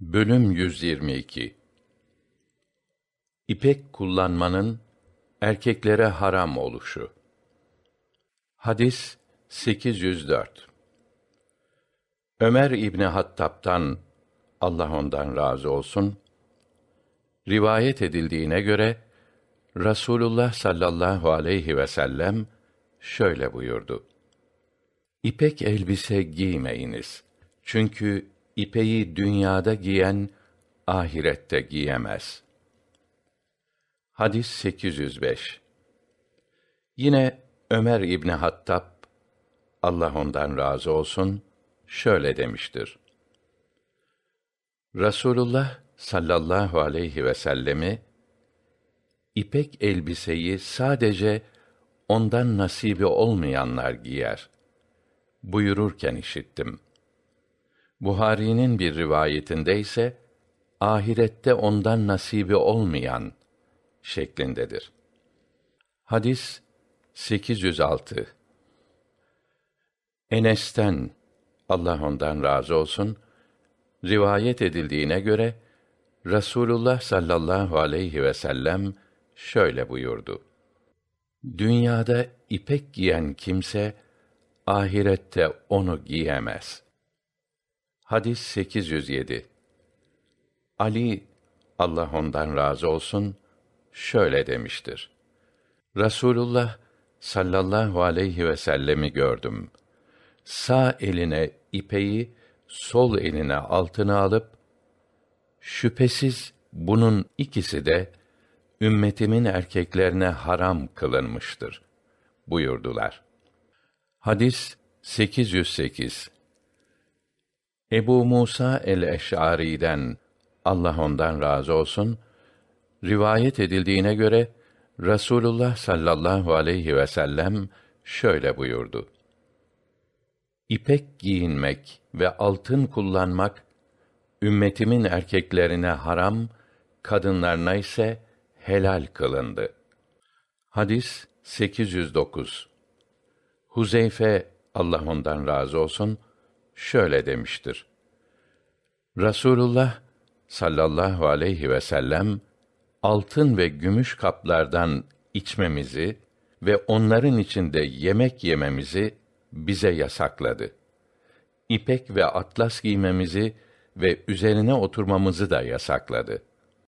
Bölüm 122 İpek kullanmanın erkeklere haram oluşu. Hadis 804. Ömer İbni Hattab'tan Allah ondan razı olsun rivayet edildiğine göre Rasulullah sallallahu aleyhi ve sellem şöyle buyurdu. İpek elbise giymeyiniz. Çünkü ipeyi dünyada giyen ahirette giyemez. Hadis 805. Yine Ömer İbni Hattab Allah ondan razı olsun şöyle demiştir. Rasulullah sallallahu aleyhi ve sellemi ipek elbiseyi sadece ondan nasibi olmayanlar giyer buyururken işittim. Buhari'nin bir rivayetinde ise ahirette ondan nasibi olmayan şeklindedir. Hadis 806 Enes'ten Allah ondan razı olsun rivayet edildiğine göre Rasulullah sallallahu aleyhi ve sellem şöyle buyurdu. Dünyada ipek giyen kimse ahirette onu giyemez. Hadis 807. Ali Allah ondan razı olsun şöyle demiştir. Rasulullah sallallahu aleyhi ve sellemi gördüm. Sağ eline ipeyi, sol eline altına alıp şüphesiz bunun ikisi de ümmetimin erkeklerine haram kılınmıştır buyurdular. Hadis 808 Ebu Musa el-Eş'ari'den Allah ondan razı olsun rivayet edildiğine göre Rasulullah sallallahu aleyhi ve sellem şöyle buyurdu. İpek giyinmek ve altın kullanmak ümmetimin erkeklerine haram, kadınlarına ise helal kılındı. Hadis 809. Huzeyfe Allah ondan razı olsun şöyle demiştir. Rasulullah sallallahu aleyhi ve sellem altın ve gümüş kaplardan içmemizi ve onların içinde yemek yememizi bize yasakladı. İpek ve atlas giymemizi ve üzerine oturmamızı da yasakladı.